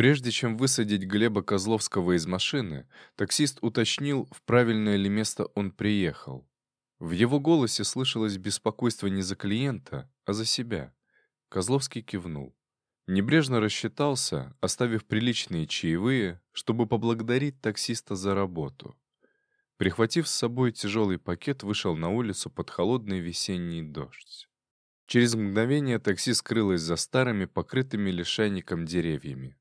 Прежде чем высадить Глеба Козловского из машины, таксист уточнил, в правильное ли место он приехал. В его голосе слышалось беспокойство не за клиента, а за себя. Козловский кивнул. Небрежно рассчитался, оставив приличные чаевые, чтобы поблагодарить таксиста за работу. Прихватив с собой тяжелый пакет, вышел на улицу под холодный весенний дождь. Через мгновение такси скрылось за старыми, покрытыми лишайником деревьями.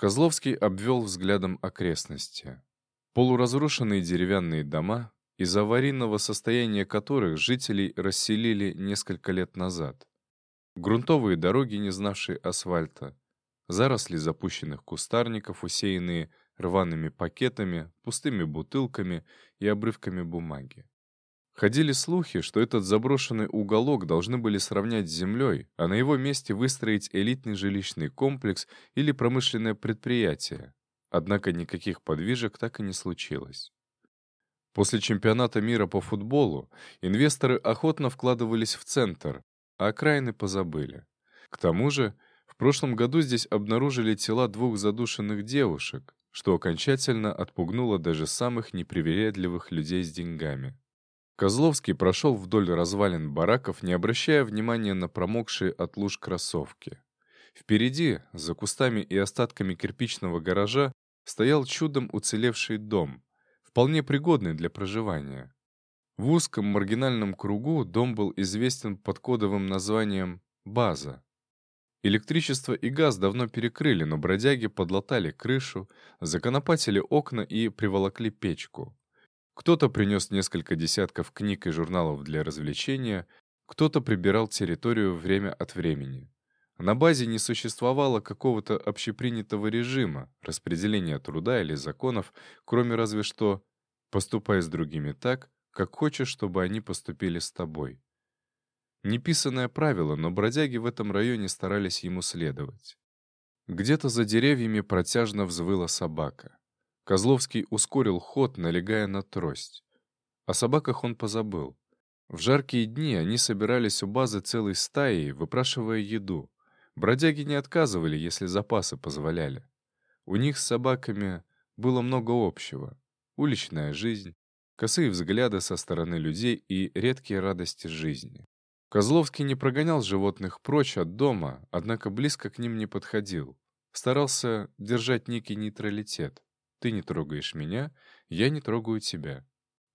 Козловский обвел взглядом окрестности. Полуразрушенные деревянные дома, из аварийного состояния которых жителей расселили несколько лет назад. Грунтовые дороги, не знавшие асфальта, заросли запущенных кустарников, усеянные рваными пакетами, пустыми бутылками и обрывками бумаги. Ходили слухи, что этот заброшенный уголок должны были сравнять с землей, а на его месте выстроить элитный жилищный комплекс или промышленное предприятие. Однако никаких подвижек так и не случилось. После чемпионата мира по футболу инвесторы охотно вкладывались в центр, а окраины позабыли. К тому же, в прошлом году здесь обнаружили тела двух задушенных девушек, что окончательно отпугнуло даже самых непривередливых людей с деньгами. Козловский прошел вдоль развалин бараков, не обращая внимания на промокшие от луж кроссовки. Впереди, за кустами и остатками кирпичного гаража, стоял чудом уцелевший дом, вполне пригодный для проживания. В узком маргинальном кругу дом был известен под кодовым названием «База». Электричество и газ давно перекрыли, но бродяги подлатали крышу, законопатили окна и приволокли печку. Кто-то принес несколько десятков книг и журналов для развлечения, кто-то прибирал территорию время от времени. На базе не существовало какого-то общепринятого режима, распределения труда или законов, кроме разве что «поступай с другими так, как хочешь, чтобы они поступили с тобой». Неписанное правило, но бродяги в этом районе старались ему следовать. Где-то за деревьями протяжно взвыла собака. Козловский ускорил ход, налегая на трость. О собаках он позабыл. В жаркие дни они собирались у базы целой стаей, выпрашивая еду. Бродяги не отказывали, если запасы позволяли. У них с собаками было много общего. Уличная жизнь, косые взгляды со стороны людей и редкие радости жизни. Козловский не прогонял животных прочь от дома, однако близко к ним не подходил. Старался держать некий нейтралитет. Ты не трогаешь меня, я не трогаю тебя.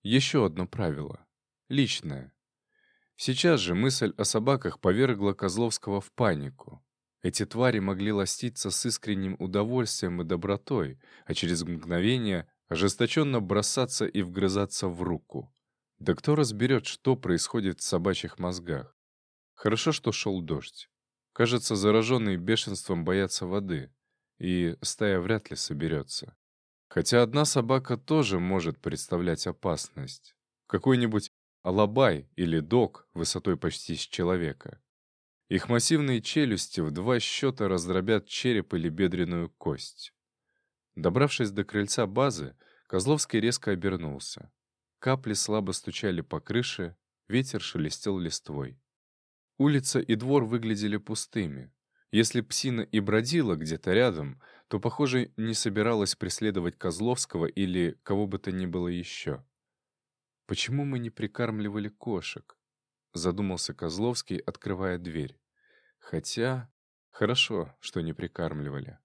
Еще одно правило. Личное. Сейчас же мысль о собаках повергла Козловского в панику. Эти твари могли ластиться с искренним удовольствием и добротой, а через мгновение ожесточенно бросаться и вгрызаться в руку. Да кто разберет, что происходит в собачьих мозгах? Хорошо, что шел дождь. Кажется, зараженные бешенством боятся воды, и стая вряд ли соберется. Хотя одна собака тоже может представлять опасность. Какой-нибудь алабай или дог высотой почти с человека. Их массивные челюсти в два счета раздробят череп или бедренную кость. Добравшись до крыльца базы, Козловский резко обернулся. Капли слабо стучали по крыше, ветер шелестел листвой. Улица и двор выглядели пустыми. Если псина и бродила где-то рядом, то, похоже, не собиралась преследовать Козловского или кого бы то ни было еще. «Почему мы не прикармливали кошек?» — задумался Козловский, открывая дверь. «Хотя... Хорошо, что не прикармливали.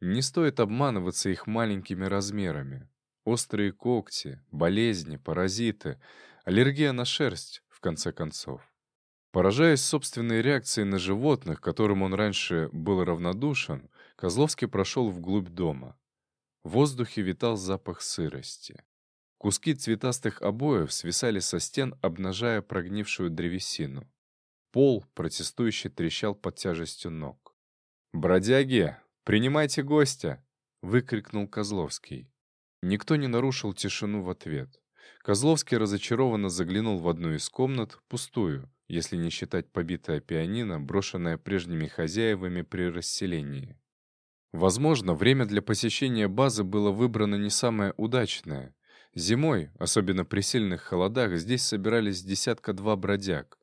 Не стоит обманываться их маленькими размерами. Острые когти, болезни, паразиты, аллергия на шерсть, в конце концов. Поражаясь собственной реакцией на животных, которым он раньше был равнодушен, Козловский прошел вглубь дома. В воздухе витал запах сырости. Куски цветастых обоев свисали со стен, обнажая прогнившую древесину. Пол протестующе трещал под тяжестью ног. «Бродяги, принимайте гостя!» — выкрикнул Козловский. Никто не нарушил тишину в ответ. Козловский разочарованно заглянул в одну из комнат, пустую, если не считать побитое пианино, брошенное прежними хозяевами при расселении. Возможно, время для посещения базы было выбрано не самое удачное. Зимой, особенно при сильных холодах, здесь собирались десятка-два бродяг.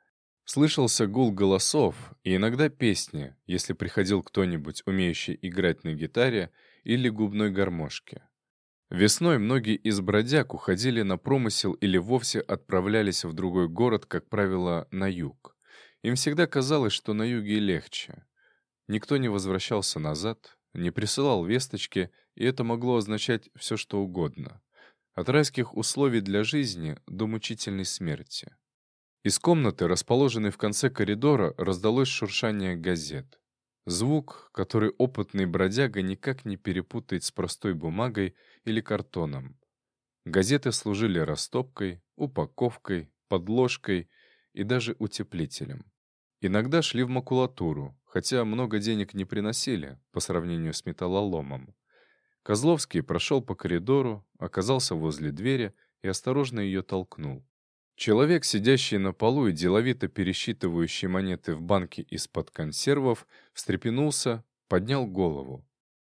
Слышался гул голосов и иногда песни, если приходил кто-нибудь, умеющий играть на гитаре или губной гармошке. Весной многие из бродяг уходили на промысел или вовсе отправлялись в другой город, как правило, на юг. Им всегда казалось, что на юге легче. Никто не возвращался назад, не присылал весточки, и это могло означать все, что угодно. От райских условий для жизни до мучительной смерти. Из комнаты, расположенной в конце коридора, раздалось шуршание газет. Звук, который опытный бродяга никак не перепутает с простой бумагой или картоном. Газеты служили растопкой, упаковкой, подложкой и даже утеплителем. Иногда шли в макулатуру, хотя много денег не приносили по сравнению с металлоломом. Козловский прошел по коридору, оказался возле двери и осторожно ее толкнул. Человек, сидящий на полу и деловито пересчитывающий монеты в банке из-под консервов, встрепенулся, поднял голову.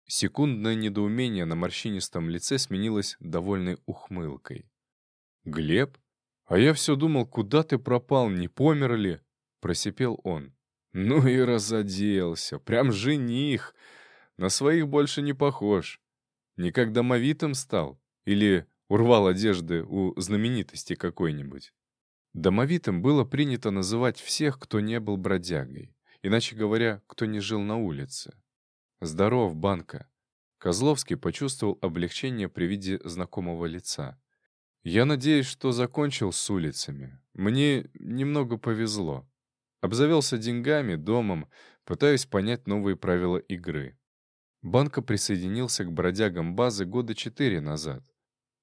Секундное недоумение на морщинистом лице сменилось довольной ухмылкой. «Глеб? А я все думал, куда ты пропал, не помер ли?» — просипел он. «Ну и разоделся, прям жених. На своих больше не похож. Не как домовитым стал? Или урвал одежды у знаменитости какой-нибудь?» Домовитым было принято называть всех, кто не был бродягой, иначе говоря, кто не жил на улице. «Здоров, банка!» Козловский почувствовал облегчение при виде знакомого лица. «Я надеюсь, что закончил с улицами. Мне немного повезло. Обзавелся деньгами, домом, пытаюсь понять новые правила игры». Банка присоединился к бродягам базы года четыре назад.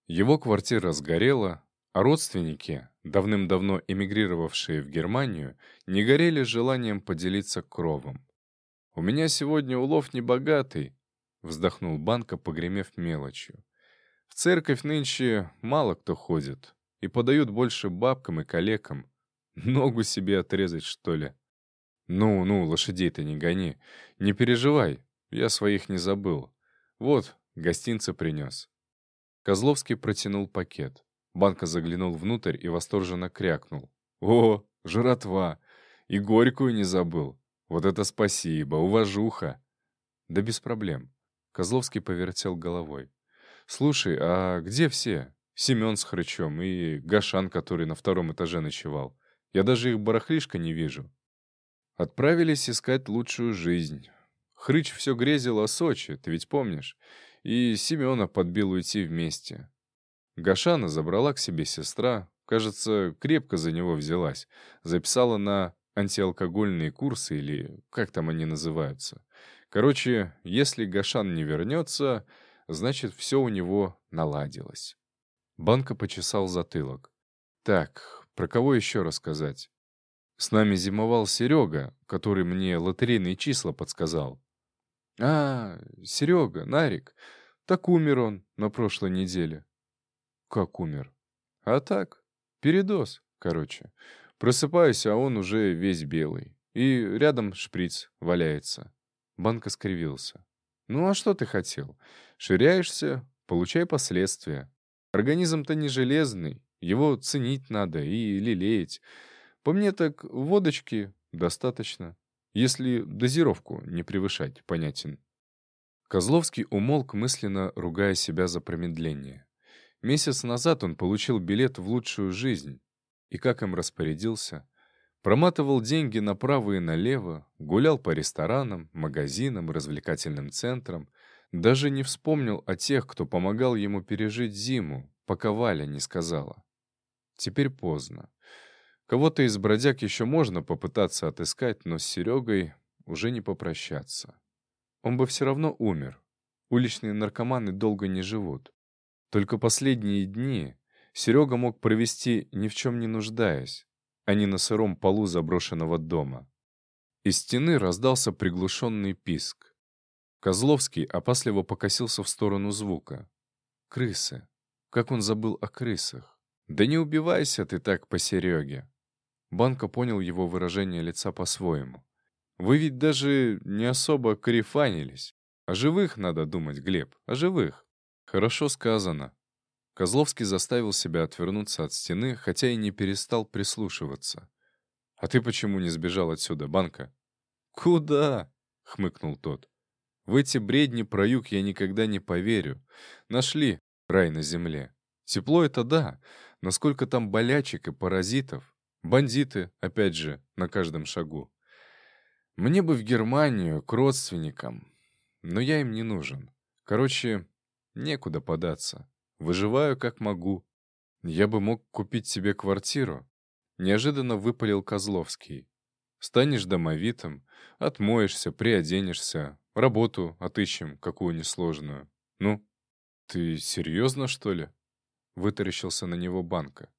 Его квартира сгорела, а родственники, давным-давно эмигрировавшие в Германию, не горели желанием поделиться кровом. «У меня сегодня улов небогатый», — вздохнул Банка, погремев мелочью. «В церковь нынче мало кто ходит, и подают больше бабкам и калекам. Ногу себе отрезать, что ли?» «Ну, ну, лошадей-то не гони. Не переживай, я своих не забыл. Вот, гостинца принес». Козловский протянул пакет. Банка заглянул внутрь и восторженно крякнул. «О, жратва! И горькую не забыл. Вот это спасибо, уважуха!» «Да без проблем». Козловский повертел головой. «Слушай, а где все? Семен с Хрычом и Гашан, который на втором этаже ночевал. Я даже их барахлишка не вижу». Отправились искать лучшую жизнь. Хрыч все грезил о Сочи, ты ведь помнишь? И Семена подбил уйти вместе. Гашана забрала к себе сестра, кажется, крепко за него взялась, записала на антиалкогольные курсы или как там они называются. Короче, если Гашан не вернется, значит, все у него наладилось. Банка почесал затылок. Так, про кого еще рассказать? С нами зимовал Серега, который мне лотерейные числа подсказал. А, Серега, Нарик. Так умер он на прошлой неделе. Как умер? А так, передоз, короче. Просыпаюсь, а он уже весь белый. И рядом шприц валяется. Банка скривился. Ну а что ты хотел? Ширяешься, получай последствия. Организм-то не железный, его ценить надо и лелеять. По мне так водочки достаточно, если дозировку не превышать, понятен. Козловский умолк, мысленно ругая себя за промедление. Месяц назад он получил билет в лучшую жизнь. И как им распорядился? Проматывал деньги направо и налево, гулял по ресторанам, магазинам, развлекательным центрам. Даже не вспомнил о тех, кто помогал ему пережить зиму, пока Валя не сказала. Теперь поздно. Кого-то из бродяг еще можно попытаться отыскать, но с Серегой уже не попрощаться. Он бы все равно умер. Уличные наркоманы долго не живут. Только последние дни Серега мог провести ни в чем не нуждаясь, а не на сыром полу заброшенного дома. Из стены раздался приглушенный писк. Козловский опасливо покосился в сторону звука. Крысы. Как он забыл о крысах? Да не убивайся ты так по Сереге. Банка понял его выражение лица по-своему. Вы ведь даже не особо карифанились. О живых надо думать, Глеб, о живых. Хорошо сказано. Козловский заставил себя отвернуться от стены, хотя и не перестал прислушиваться. «А ты почему не сбежал отсюда, Банка?» «Куда?» — хмыкнул тот. «В эти бредни про юг я никогда не поверю. Нашли рай на земле. Тепло — это да, но сколько там болячек и паразитов. Бандиты, опять же, на каждом шагу. Мне бы в Германию, к родственникам. Но я им не нужен. Короче, некуда податься. Выживаю как могу. Я бы мог купить себе квартиру. Неожиданно выпалил Козловский. Станешь домовитым, отмоешься, приоденешься, работу отыщем, какую несложную. Ну, ты серьезно, что ли? Вытаращился на него Банка.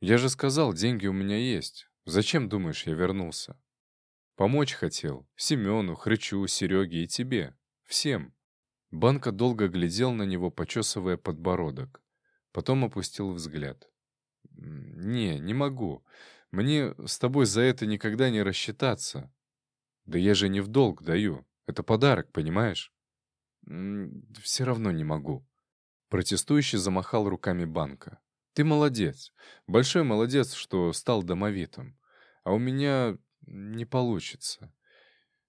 Я же сказал, деньги у меня есть. Зачем, думаешь, я вернулся? Помочь хотел. Семену, Хрычу, Сереге и тебе. Всем. Банка долго глядел на него, почесывая подбородок. Потом опустил взгляд. «Не, не могу. Мне с тобой за это никогда не рассчитаться. Да я же не в долг даю. Это подарок, понимаешь?» «Все равно не могу». Протестующий замахал руками банка. «Ты молодец. Большой молодец, что стал домовитым. А у меня не получится.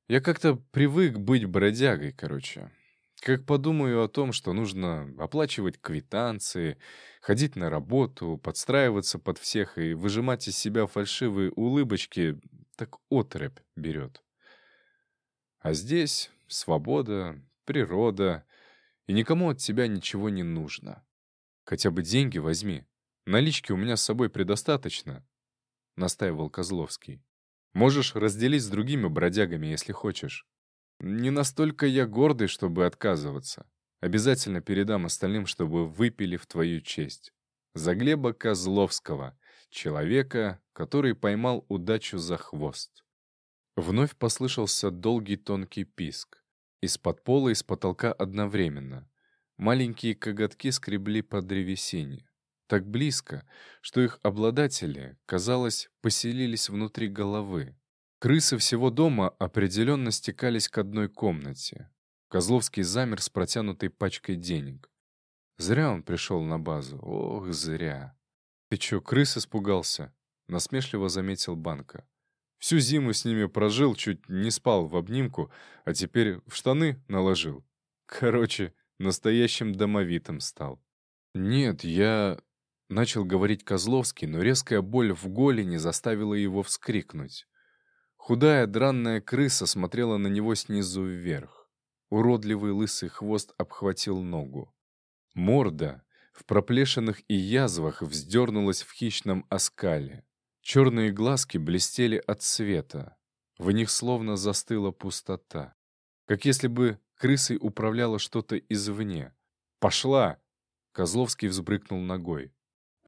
Я как-то привык быть бродягой, короче. Как подумаю о том, что нужно оплачивать квитанции, ходить на работу, подстраиваться под всех и выжимать из себя фальшивые улыбочки, так отрыбь берет. А здесь свобода, природа, и никому от тебя ничего не нужно. Хотя бы деньги возьми. Налички у меня с собой предостаточно, — настаивал Козловский. Можешь разделить с другими бродягами, если хочешь. Не настолько я гордый, чтобы отказываться. Обязательно передам остальным, чтобы выпили в твою честь. За Глеба Козловского, человека, который поймал удачу за хвост. Вновь послышался долгий тонкий писк. Из-под пола и с потолка одновременно. Маленькие коготки скребли по древесине. Так близко, что их обладатели, казалось, поселились внутри головы. Крысы всего дома определенно стекались к одной комнате. Козловский замер с протянутой пачкой денег. Зря он пришел на базу. Ох, зря. «Ты чё, крыс испугался?» — насмешливо заметил Банка. «Всю зиму с ними прожил, чуть не спал в обнимку, а теперь в штаны наложил. Короче, настоящим домовитым стал». «Нет, я...» — начал говорить Козловский, но резкая боль в голени заставила его вскрикнуть. Худая дранная крыса смотрела на него снизу вверх. Уродливый лысый хвост обхватил ногу. Морда в проплешинах и язвах вздернулась в хищном оскале. Черные глазки блестели от света. В них словно застыла пустота. Как если бы крысой управляло что-то извне. «Пошла!» Козловский взбрыкнул ногой.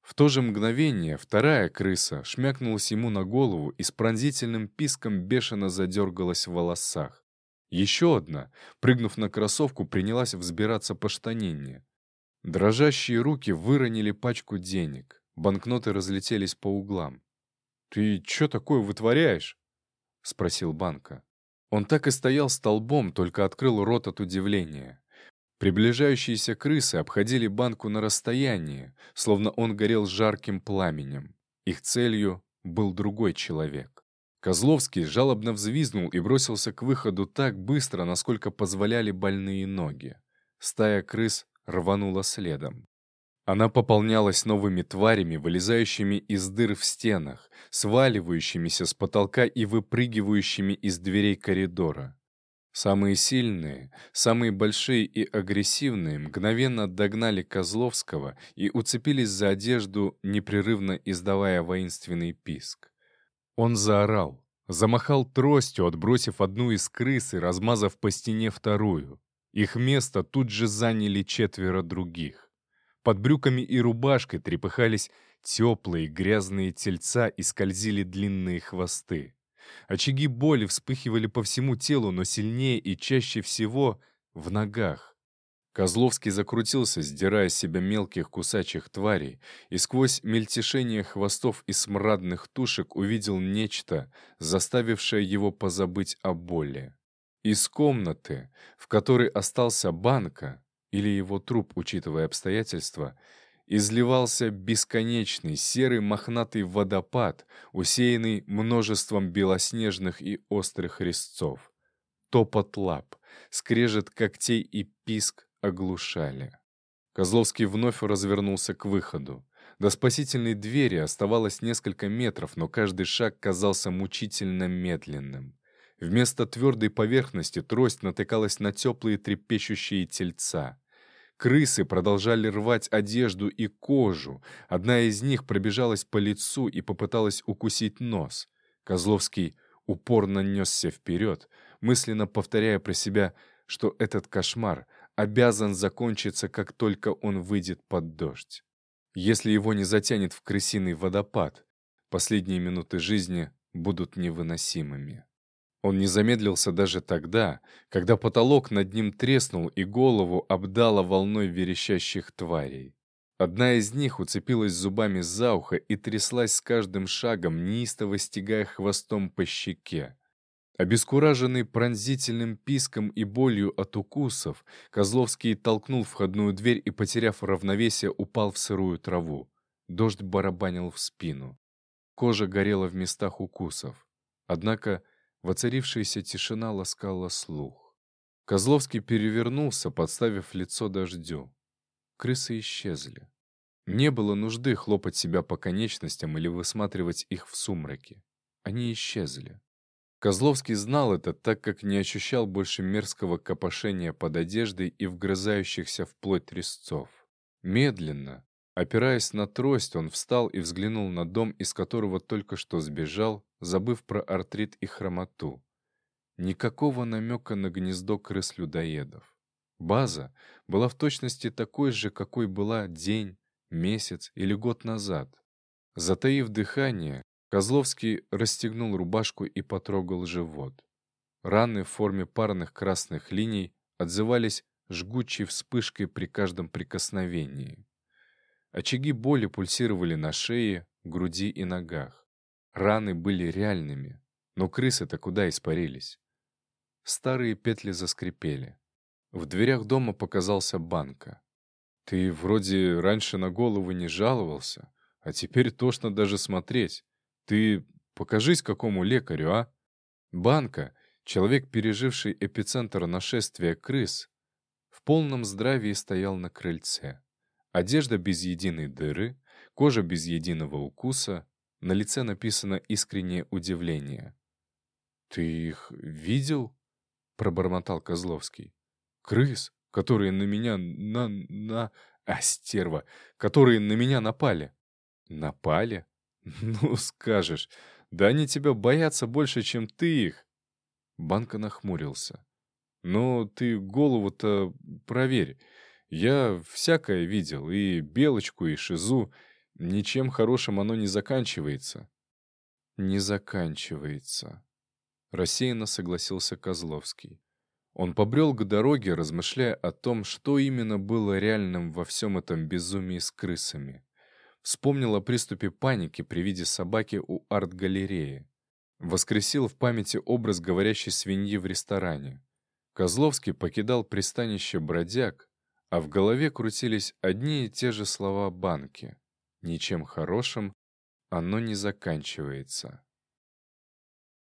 В то же мгновение вторая крыса шмякнулась ему на голову и с пронзительным писком бешено задергалась в волосах. Еще одна, прыгнув на кроссовку, принялась взбираться по штанине. Дрожащие руки выронили пачку денег. Банкноты разлетелись по углам. «Ты что такое вытворяешь?» — спросил Банка. Он так и стоял столбом, только открыл рот от удивления. Приближающиеся крысы обходили банку на расстоянии, словно он горел жарким пламенем. Их целью был другой человек. Козловский жалобно взвизнул и бросился к выходу так быстро, насколько позволяли больные ноги. Стая крыс рванула следом. Она пополнялась новыми тварями, вылезающими из дыр в стенах, сваливающимися с потолка и выпрыгивающими из дверей коридора. Самые сильные, самые большие и агрессивные мгновенно догнали Козловского и уцепились за одежду, непрерывно издавая воинственный писк. Он заорал, замахал тростью, отбросив одну из крыс и размазав по стене вторую. Их место тут же заняли четверо других. Под брюками и рубашкой трепыхались теплые грязные тельца и скользили длинные хвосты. Очаги боли вспыхивали по всему телу, но сильнее и чаще всего в ногах. Козловский закрутился, сдирая с себя мелких кусачих тварей, и сквозь мельтешение хвостов и смрадных тушек увидел нечто, заставившее его позабыть о боли. Из комнаты, в которой остался банка, или его труп, учитывая обстоятельства, изливался бесконечный серый мохнатый водопад, усеянный множеством белоснежных и острых резцов. Топот лап, скрежет когтей и писк оглушали. Козловский вновь развернулся к выходу. До спасительной двери оставалось несколько метров, но каждый шаг казался мучительно медленным. Вместо твердой поверхности трость натыкалась на теплые трепещущие тельца. Крысы продолжали рвать одежду и кожу. Одна из них пробежалась по лицу и попыталась укусить нос. Козловский упорно несся вперед, мысленно повторяя про себя, что этот кошмар обязан закончиться, как только он выйдет под дождь. Если его не затянет в крысиный водопад, последние минуты жизни будут невыносимыми. Он не замедлился даже тогда, когда потолок над ним треснул и голову обдало волной верещащих тварей. Одна из них уцепилась зубами за ухо и тряслась с каждым шагом, неистово стегая хвостом по щеке. Обескураженный пронзительным писком и болью от укусов, Козловский толкнул входную дверь и, потеряв равновесие, упал в сырую траву. Дождь барабанил в спину. Кожа горела в местах укусов. Однако Воцарившаяся тишина ласкала слух. Козловский перевернулся, подставив лицо дождю. Крысы исчезли. Не было нужды хлопать себя по конечностям или высматривать их в сумраке. Они исчезли. Козловский знал это, так как не ощущал больше мерзкого копошения под одеждой и вгрызающихся в плоть резцов. Медленно, опираясь на трость, он встал и взглянул на дом, из которого только что сбежал, забыв про артрит и хромоту. Никакого намека на гнездо крыс-людоедов. База была в точности такой же, какой была день, месяц или год назад. Затаив дыхание, Козловский расстегнул рубашку и потрогал живот. Раны в форме парных красных линий отзывались жгучей вспышкой при каждом прикосновении. Очаги боли пульсировали на шее, груди и ногах. Раны были реальными, но крысы-то куда испарились? Старые петли заскрипели. В дверях дома показался банка. «Ты вроде раньше на голову не жаловался, а теперь тошно даже смотреть. Ты покажись какому лекарю, а?» Банка, человек, переживший эпицентр нашествия крыс, в полном здравии стоял на крыльце. Одежда без единой дыры, кожа без единого укуса, на лице написано искреннее удивление. «Ты их видел?» — пробормотал Козловский. «Крыс, которые на меня на... на... А, стерва! Которые на меня напали!» «Напали? Ну, скажешь. Да они тебя боятся больше, чем ты их!» Банка нахмурился. «Но ты голову-то проверь. Я всякое видел, и Белочку, и Шизу, Ничем хорошим оно не заканчивается. Не заканчивается. Рассеянно согласился Козловский. Он побрел к дороге, размышляя о том, что именно было реальным во всем этом безумии с крысами. Вспомнил о приступе паники при виде собаки у арт-галереи. Воскресил в памяти образ говорящей свиньи в ресторане. Козловский покидал пристанище бродяг, а в голове крутились одни и те же слова банки. Ничем хорошим оно не заканчивается.